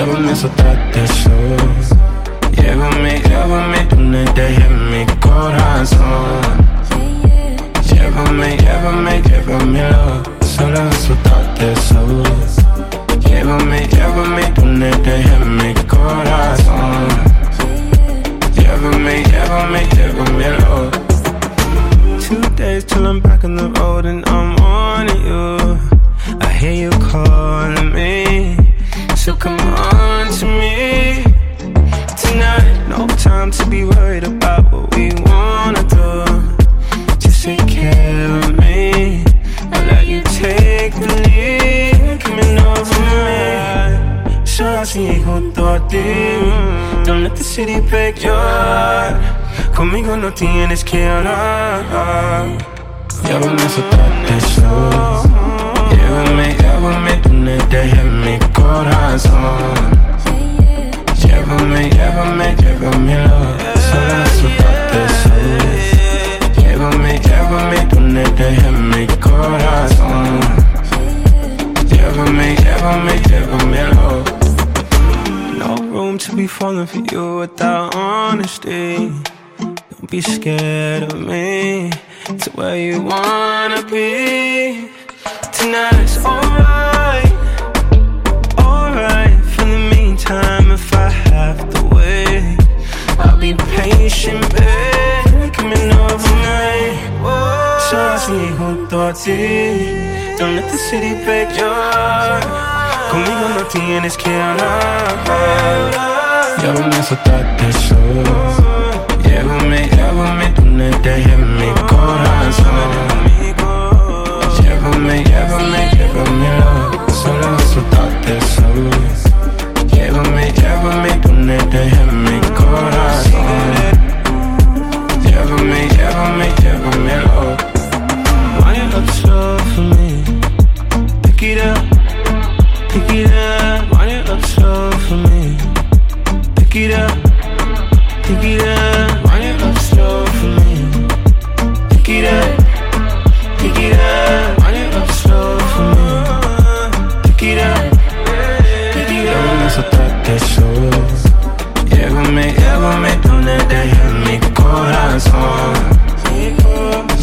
Llévame, soltate eso. Llévame, llévame donde deje mi corazón. Llévame, llévame, llévamelo. Solo soltate eso. Llévame, llévame donde deje mi corazón. Llévame, llévame, llévamelo. Two days till I'm back on the road and I'm on you. I hear you calling me, so come on to me tonight. No time to be worried about what we wanna do. Just take care of me. I'll let you take the lead, coming over me. Así junto a ti. Don't let the city break your heart. Conmigo no tienes que hablar. Llévame a soltarte eso. Llévamelo. Solo soltarte eso. Llévame, llévame donde deje mi corazón. Llévame, llévame, llévamelo. No room to be falling for you without honesty. Don't be scared of me. It's where you wanna be. Tonight's alright, alright. Don't let the city break your. Conmigo no tienes que hablar. Llévame a soltarte eso. Llévame, llévame donde deje mi corazón. Llévame, llévame, up. Wind it up slow for me. Pick it up, pick it up. Slow for me. Pick it up, pick it up. Llévame, soltarte eso. Llévame, llévame donde deje mi corazón.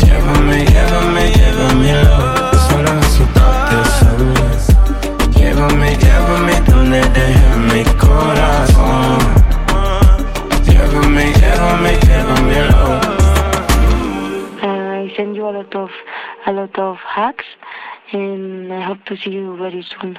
Llévame, llévame, llévamelo. Solo soltarte eso. Llévame, llévame I send you a lot of a lot of hugs, and I hope to see you very soon.